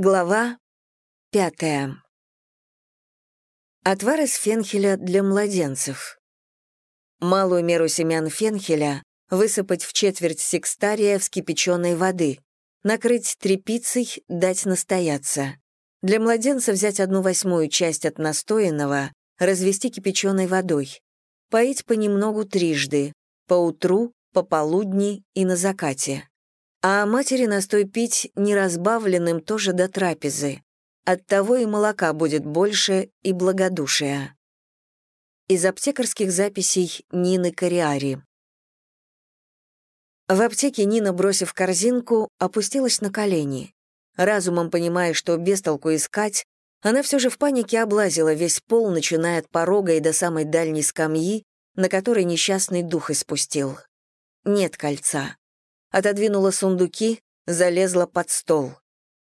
Глава пятая. Отвар из фенхеля для младенцев. Малую меру семян фенхеля высыпать в четверть секстария вскипяченной воды, накрыть тряпицей, дать настояться. Для младенца взять одну восьмую часть от настоянного, развести кипяченой водой. Поить понемногу трижды, по утру, пополудни и на закате а матери настой пить неразбавленным тоже до трапезы. Оттого и молока будет больше, и благодушия. Из аптекарских записей Нины Кориари. В аптеке Нина, бросив корзинку, опустилась на колени. Разумом понимая, что без толку искать, она все же в панике облазила весь пол, начиная от порога и до самой дальней скамьи, на которой несчастный дух испустил. Нет кольца отодвинула сундуки, залезла под стол.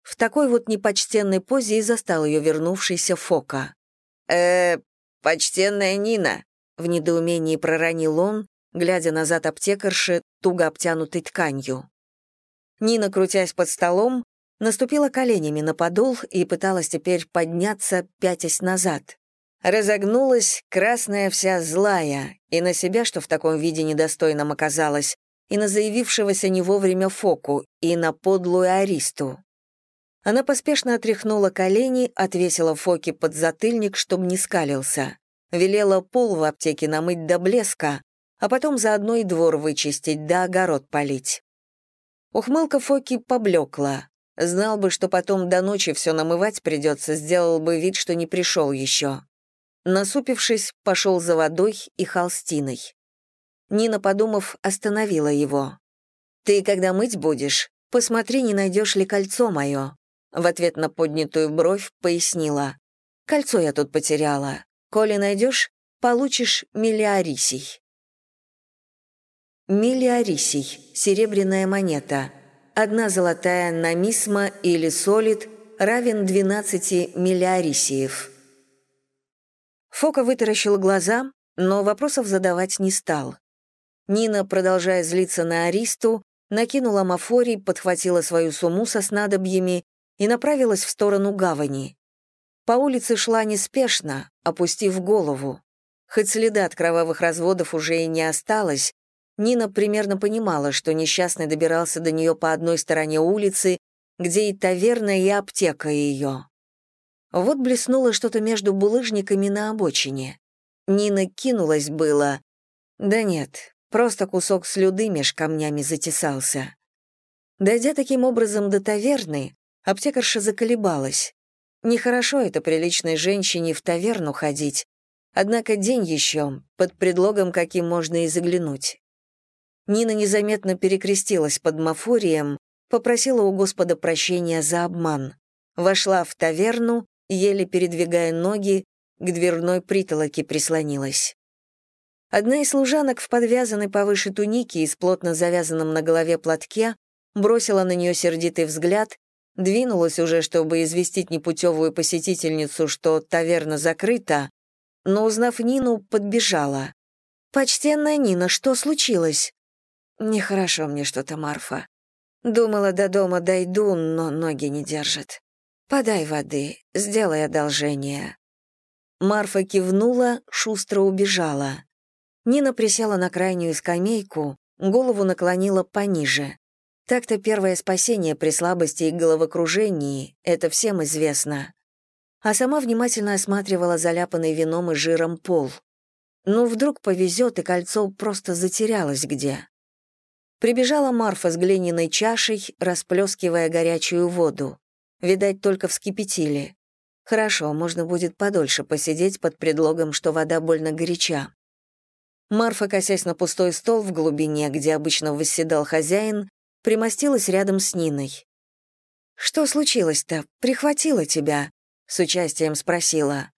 В такой вот непочтенной позе и застал ее вернувшийся Фока. э почтенная Нина», — в недоумении проронил он, глядя назад аптекарши, туго обтянутой тканью. Нина, крутясь под столом, наступила коленями на подол и пыталась теперь подняться, пятясь назад. Разогнулась, красная вся злая, и на себя, что в таком виде недостойном оказалась, и на заявившегося не вовремя Фоку, и на подлую Аристу. Она поспешно отряхнула колени, отвесила Фоке под затыльник, чтобы не скалился. Велела пол в аптеке намыть до блеска, а потом заодно и двор вычистить, да огород полить. Ухмылка Фоки поблекла. Знал бы, что потом до ночи все намывать придется, сделал бы вид, что не пришел еще. Насупившись, пошел за водой и холстиной. Нина, подумав, остановила его. «Ты, когда мыть будешь, посмотри, не найдешь ли кольцо мое». В ответ на поднятую бровь пояснила. «Кольцо я тут потеряла. Коли найдешь, получишь миллиарисий». Миллиарисий — серебряная монета. Одна золотая намисма или солид равен 12 миллиарисиев. Фока вытаращил глаза, но вопросов задавать не стал. Нина, продолжая злиться на Аристу, накинула мафорий, подхватила свою сумму со снадобьями и направилась в сторону гавани. По улице шла неспешно, опустив голову. Хоть следа от кровавых разводов уже и не осталось, Нина примерно понимала, что несчастный добирался до нее по одной стороне улицы, где и таверна, и аптека ее. Вот блеснуло что-то между булыжниками на обочине. Нина кинулась было. Да нет, Просто кусок слюды меж камнями затесался. Дойдя таким образом до таверны, аптекарша заколебалась. Нехорошо это приличной женщине в таверну ходить, однако день еще, под предлогом, каким можно и заглянуть. Нина незаметно перекрестилась под мафорием, попросила у Господа прощения за обман. Вошла в таверну, еле передвигая ноги, к дверной притолоке прислонилась. Одна из служанок в подвязанной повыше тунике и с плотно завязанном на голове платке бросила на нее сердитый взгляд, двинулась уже, чтобы известить непутевую посетительницу, что таверна закрыта, но, узнав Нину, подбежала. «Почтенная Нина, что случилось?» «Нехорошо мне что-то, Марфа. Думала, до дома дойду, но ноги не держат. Подай воды, сделай одолжение». Марфа кивнула, шустро убежала. Нина присела на крайнюю скамейку, голову наклонила пониже. Так-то первое спасение при слабости и головокружении, это всем известно. А сама внимательно осматривала заляпанный вином и жиром пол. Ну, вдруг повезет, и кольцо просто затерялось где. Прибежала Марфа с глиняной чашей, расплескивая горячую воду. Видать, только вскипятили. Хорошо, можно будет подольше посидеть под предлогом, что вода больно горяча. Марфа, косясь на пустой стол в глубине, где обычно восседал хозяин, примостилась рядом с Ниной. «Что случилось-то? Прихватила тебя?» — с участием спросила.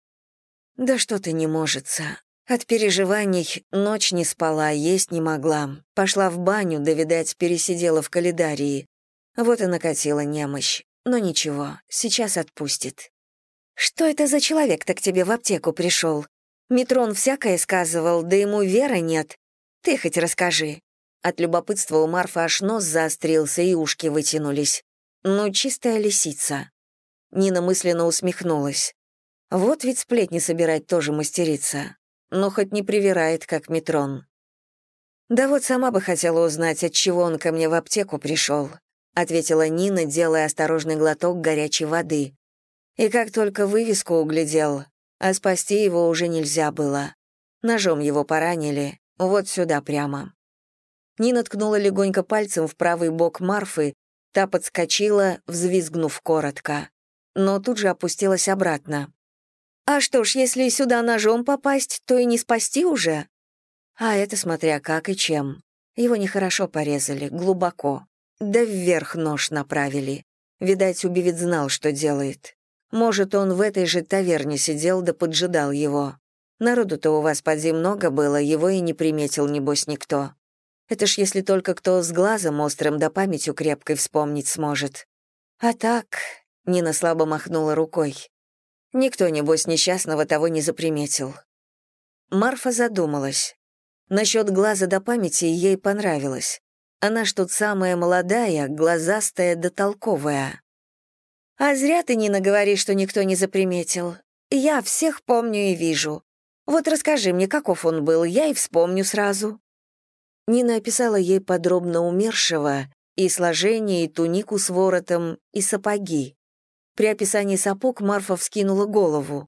«Да что-то не можется. От переживаний ночь не спала, есть не могла. Пошла в баню, да, видать, пересидела в календарии. Вот и накатила немощь. Но ничего, сейчас отпустит». «Что это за человек-то к тебе в аптеку пришел?» Метрон всякое сказывал, да ему веры нет. Ты хоть расскажи». От любопытства у Марфы аж нос заострился и ушки вытянулись. Ну, чистая лисица. Нина мысленно усмехнулась. Вот ведь сплетни собирать тоже мастерица. Но хоть не привирает, как Метрон. «Да вот сама бы хотела узнать, от чего он ко мне в аптеку пришел», ответила Нина, делая осторожный глоток горячей воды. И как только вывеску углядел, а спасти его уже нельзя было. Ножом его поранили, вот сюда прямо. Нина ткнула легонько пальцем в правый бок Марфы, та подскочила, взвизгнув коротко. Но тут же опустилась обратно. «А что ж, если сюда ножом попасть, то и не спасти уже?» А это смотря как и чем. Его нехорошо порезали, глубоко. Да вверх нож направили. Видать, убивец знал, что делает. Может, он в этой же таверне сидел да поджидал его. Народу-то у вас поди много было, его и не приметил, небось, никто. Это ж если только кто с глазом острым да памятью крепкой вспомнить сможет. А так, Нина слабо махнула рукой. Никто, небось, несчастного того не заприметил. Марфа задумалась. Насчет глаза до памяти ей понравилось. Она ж тут самая молодая, глазастая да толковая. «А зря ты, Нина, говоришь, что никто не заприметил. Я всех помню и вижу. Вот расскажи мне, каков он был, я и вспомню сразу». Нина описала ей подробно умершего, и сложение, и тунику с воротом, и сапоги. При описании сапог Марфа вскинула голову.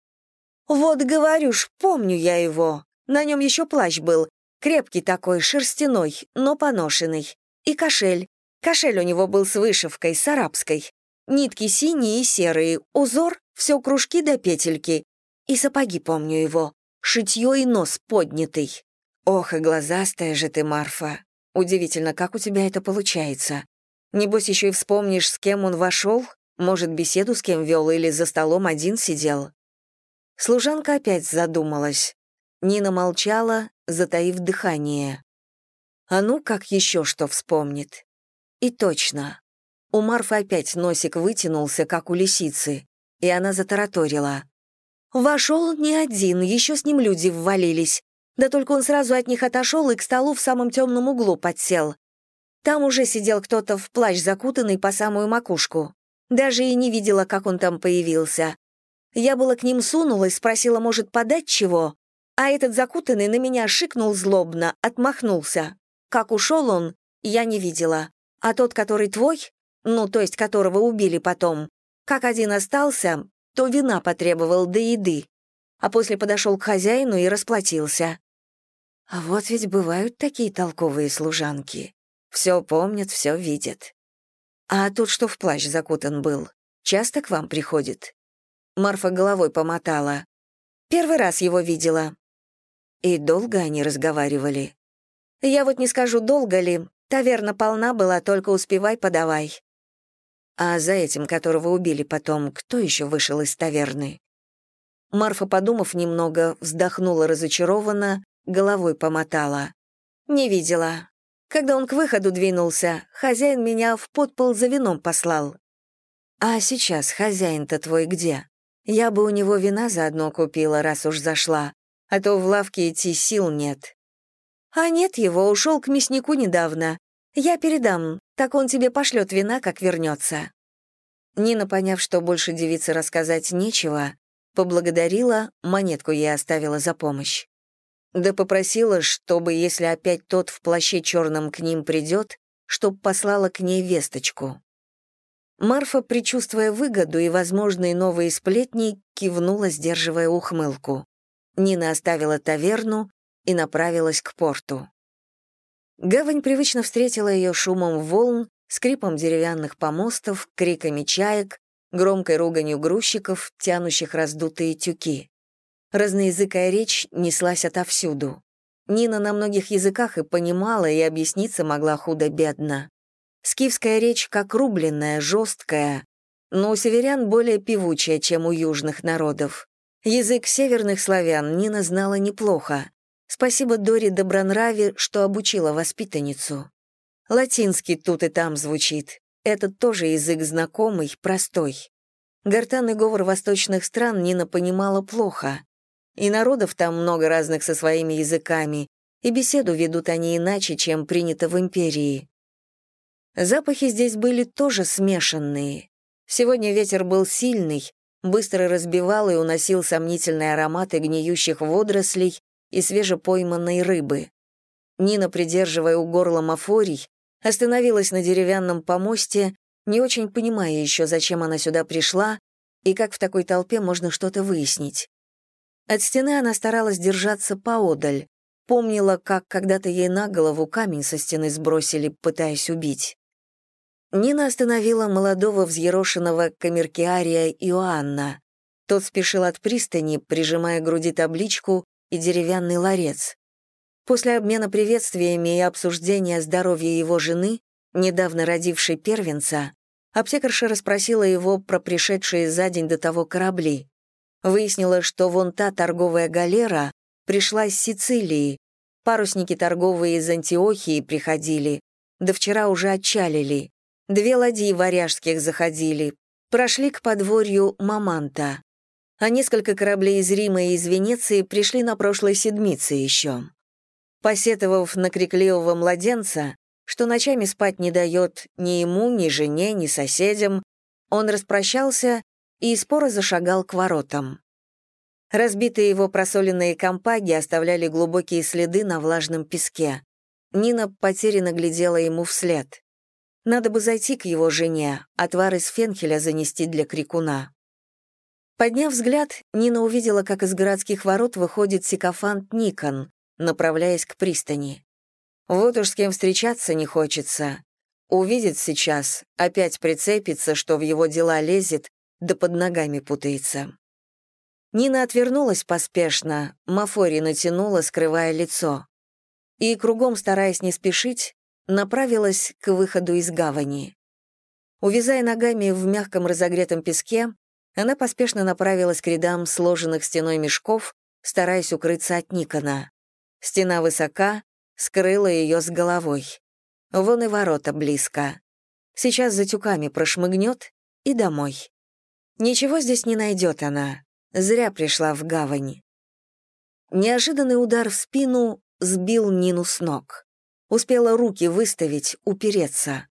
«Вот, говорю ж, помню я его. На нем еще плащ был, крепкий такой, шерстяной, но поношенный. И кошель. Кошель у него был с вышивкой, с арабской. Нитки синие и серые, узор, все кружки до петельки. И сапоги помню его, шитье и нос поднятый. Ох, и глазастая же ты, Марфа. Удивительно, как у тебя это получается. Небось, еще и вспомнишь, с кем он вошел? Может, беседу с кем вел или за столом один сидел? Служанка опять задумалась. Нина молчала, затаив дыхание. А ну, как еще что вспомнит. И точно. У Марфы опять носик вытянулся, как у лисицы, и она затараторила. «Вошел не один, еще с ним люди ввалились. Да только он сразу от них отошел и к столу в самом темном углу подсел. Там уже сидел кто-то в плащ закутанный по самую макушку. Даже и не видела, как он там появился. Я было к ним сунулась, спросила, может, подать чего? А этот закутанный на меня шикнул злобно, отмахнулся. Как ушел он, я не видела. А тот, который твой, ну, то есть которого убили потом, как один остался, то вина потребовал до еды, а после подошел к хозяину и расплатился. А вот ведь бывают такие толковые служанки. Все помнят, все видят. А тут что в плащ закутан был? Часто к вам приходит? Марфа головой помотала. Первый раз его видела. И долго они разговаривали? Я вот не скажу, долго ли. Таверна полна была, только успевай подавай. А за этим, которого убили потом, кто еще вышел из таверны? Марфа, подумав немного, вздохнула разочарованно, головой помотала. «Не видела. Когда он к выходу двинулся, хозяин меня в подпол за вином послал». «А сейчас хозяин-то твой где? Я бы у него вина заодно купила, раз уж зашла, а то в лавке идти сил нет». «А нет его, ушел к мяснику недавно. Я передам, так он тебе пошлет вина, как вернется». Нина, поняв, что больше девице рассказать нечего, поблагодарила, монетку ей оставила за помощь. Да попросила, чтобы, если опять тот в плаще черном к ним придет, чтоб послала к ней весточку. Марфа, предчувствуя выгоду и возможные новые сплетни, кивнула, сдерживая ухмылку. Нина оставила таверну и направилась к порту. Гавань привычно встретила ее шумом волн, скрипом деревянных помостов, криками чаек, громкой руганью грузчиков, тянущих раздутые тюки. Разноязыкая речь неслась отовсюду. Нина на многих языках и понимала, и объясниться могла худо-бедно. Скифская речь как рубленная, жесткая, но у северян более певучая, чем у южных народов. Язык северных славян Нина знала неплохо, Спасибо Доре Добронраве, что обучила воспитанницу. Латинский тут и там звучит. Этот тоже язык знакомый, простой. Гортанный говор восточных стран Нина понимала плохо. И народов там много разных со своими языками, и беседу ведут они иначе, чем принято в империи. Запахи здесь были тоже смешанные. Сегодня ветер был сильный, быстро разбивал и уносил сомнительные ароматы гниющих водорослей и свежепойманной рыбы. Нина, придерживая у горла мафорий, остановилась на деревянном помосте, не очень понимая еще, зачем она сюда пришла и как в такой толпе можно что-то выяснить. От стены она старалась держаться поодаль, помнила, как когда-то ей на голову камень со стены сбросили, пытаясь убить. Нина остановила молодого взъерошенного камеркиария Иоанна. Тот спешил от пристани, прижимая к груди табличку и деревянный ларец. После обмена приветствиями и обсуждения здоровья его жены, недавно родившей первенца, аптекарша расспросила его про пришедшие за день до того корабли. Выяснила, что вон та торговая галера пришла из Сицилии, парусники торговые из Антиохии приходили, да вчера уже отчалили. Две ладьи варяжских заходили, прошли к подворью Маманта. А несколько кораблей из Рима и из Венеции пришли на прошлой седмице еще. Посетовав на крикливого младенца, что ночами спать не дает ни ему, ни жене, ни соседям, он распрощался и споро зашагал к воротам. Разбитые его просоленные компаги оставляли глубокие следы на влажном песке. Нина потерянно глядела ему вслед. Надо бы зайти к его жене, отвар из фенхеля занести для крикуна. Подняв взгляд, Нина увидела, как из городских ворот выходит сикофант Никон, направляясь к пристани. Вот уж с кем встречаться не хочется. Увидит сейчас, опять прицепится, что в его дела лезет, да под ногами путается. Нина отвернулась поспешно, Мафори натянула, скрывая лицо. И, кругом стараясь не спешить, направилась к выходу из гавани. Увязая ногами в мягком разогретом песке, она поспешно направилась к рядам сложенных стеной мешков, стараясь укрыться от Никона. Стена высока, скрыла ее с головой. Вон и ворота близко. Сейчас за тюками прошмыгнет и домой. Ничего здесь не найдет она. Зря пришла в гавань. Неожиданный удар в спину сбил Нину с ног. Успела руки выставить, упереться.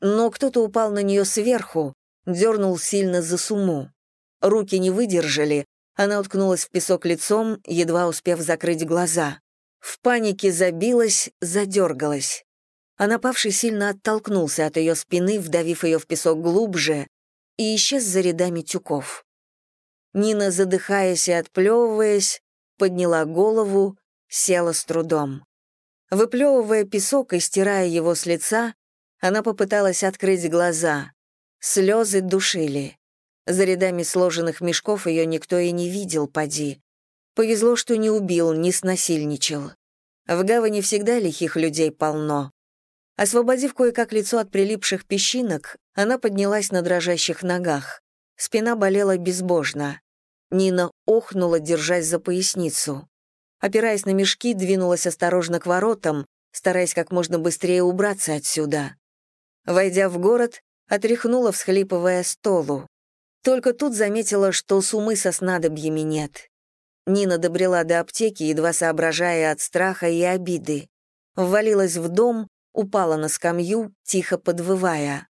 Но кто-то упал на нее сверху, дернул сильно за суму. Руки не выдержали, она уткнулась в песок лицом, едва успев закрыть глаза. В панике забилась, задергалась. А напавший сильно оттолкнулся от ее спины, вдавив ее в песок глубже, и исчез за рядами тюков. Нина, задыхаясь и отплевываясь, подняла голову, села с трудом. Выплевывая песок и стирая его с лица, она попыталась открыть глаза. Слезы душили. За рядами сложенных мешков ее никто и не видел, поди. Повезло, что не убил, не снасильничал. В гавани всегда лихих людей полно. Освободив кое-как лицо от прилипших песчинок, она поднялась на дрожащих ногах. Спина болела безбожно. Нина охнула, держась за поясницу. Опираясь на мешки, двинулась осторожно к воротам, стараясь как можно быстрее убраться отсюда. Войдя в город, отряхнула, всхлипывая столу. Только тут заметила, что сумы со снадобьями нет. Нина добрела до аптеки, едва соображая от страха и обиды. Ввалилась в дом, упала на скамью, тихо подвывая.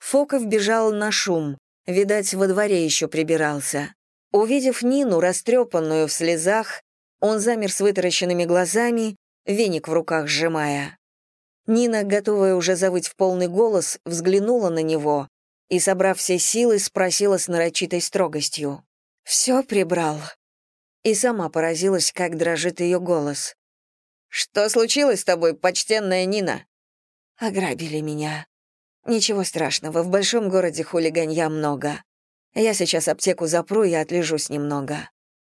Фоков бежал на шум, видать, во дворе еще прибирался. Увидев Нину, растрепанную в слезах, он замер с вытаращенными глазами, веник в руках сжимая. Нина, готовая уже завыть в полный голос, взглянула на него и, собрав все силы, спросила с нарочитой строгостью. «Все прибрал?» и сама поразилась, как дрожит ее голос. «Что случилось с тобой, почтенная Нина?» «Ограбили меня. Ничего страшного, в большом городе хулиганья много. Я сейчас аптеку запру и отлежусь немного.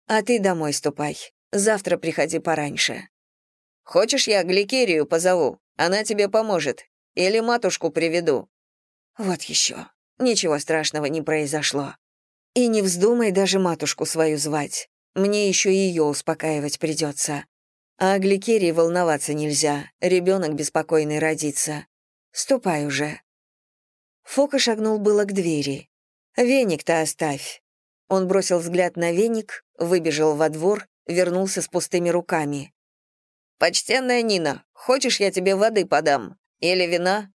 А ты домой ступай. Завтра приходи пораньше». «Хочешь, я Гликерию позову? Она тебе поможет. Или матушку приведу?» «Вот еще. Ничего страшного не произошло. И не вздумай даже матушку свою звать. Мне еще ее успокаивать придется. А Гликерии волноваться нельзя, ребенок беспокойный родится. Ступай уже». Фока шагнул было к двери. «Веник-то оставь». Он бросил взгляд на веник, выбежал во двор, вернулся с пустыми руками. «Почтенная Нина, хочешь, я тебе воды подам? Или вина?»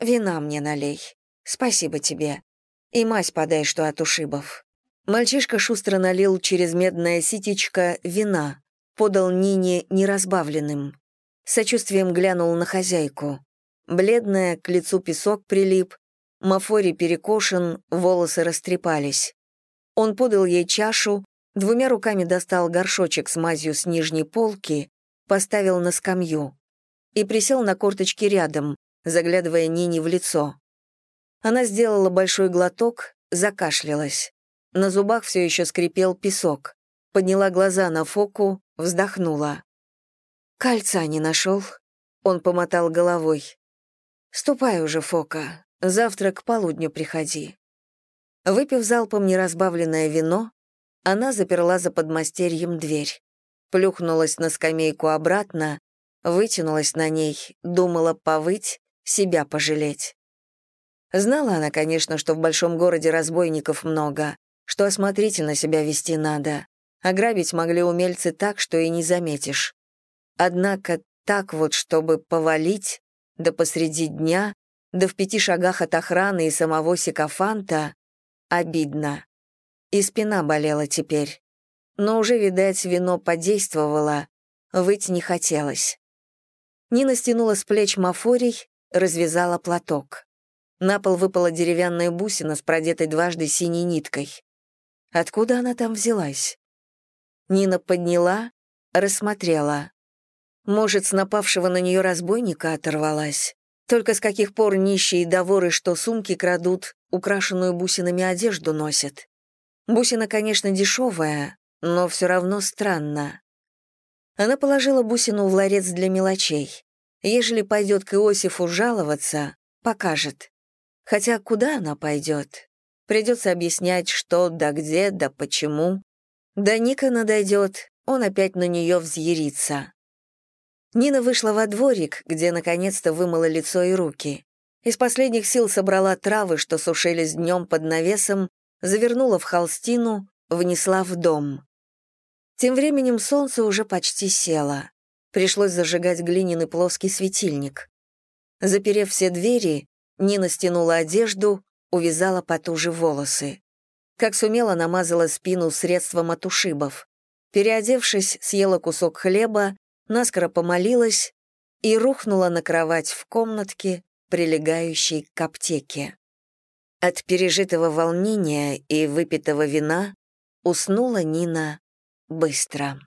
«Вина мне налей. Спасибо тебе. И мазь подай, что от ушибов». Мальчишка шустро налил через медное ситечко вина, подал Нине неразбавленным. Сочувствием глянул на хозяйку. Бледная, к лицу песок прилип, Мафори перекошен, волосы растрепались. Он подал ей чашу, двумя руками достал горшочек с мазью с нижней полки, поставил на скамью и присел на корточки рядом, заглядывая Нине в лицо. Она сделала большой глоток, закашлялась. На зубах все еще скрипел песок. Подняла глаза на Фоку, вздохнула. «Кольца не нашел?» Он помотал головой. «Ступай уже, Фока. Завтра к полудню приходи». Выпив залпом неразбавленное вино, она заперла за подмастерьем дверь. Плюхнулась на скамейку обратно, вытянулась на ней, думала повыть, себя пожалеть. Знала она, конечно, что в большом городе разбойников много, что осмотрительно себя вести надо. Ограбить могли умельцы так, что и не заметишь. Однако так вот, чтобы повалить, да посреди дня, да в пяти шагах от охраны и самого Сикофанта, обидно. И спина болела теперь. Но уже, видать, вино подействовало, выть не хотелось. Нина стянула с плеч мафорий, развязала платок. На пол выпала деревянная бусина с продетой дважды синей ниткой. Откуда она там взялась? Нина подняла, рассмотрела. Может, с напавшего на нее разбойника оторвалась? Только с каких пор нищие и что сумки крадут, украшенную бусинами одежду носят? Бусина, конечно, дешевая, но все равно странно. Она положила бусину в ларец для мелочей. Ежели пойдет к Иосифу жаловаться, покажет. Хотя куда она пойдет? Придется объяснять, что да где, да почему. Да Ника надойдет, он опять на нее взъярится. Нина вышла во дворик, где наконец-то вымыла лицо и руки. Из последних сил собрала травы, что сушились днем под навесом, завернула в холстину, внесла в дом. Тем временем солнце уже почти село. Пришлось зажигать глиняный плоский светильник. Заперев все двери, Нина стянула одежду, увязала потуже волосы. Как сумела, намазала спину средством от ушибов. Переодевшись, съела кусок хлеба, наскоро помолилась и рухнула на кровать в комнатке, прилегающей к аптеке. От пережитого волнения и выпитого вина уснула Нина быстро.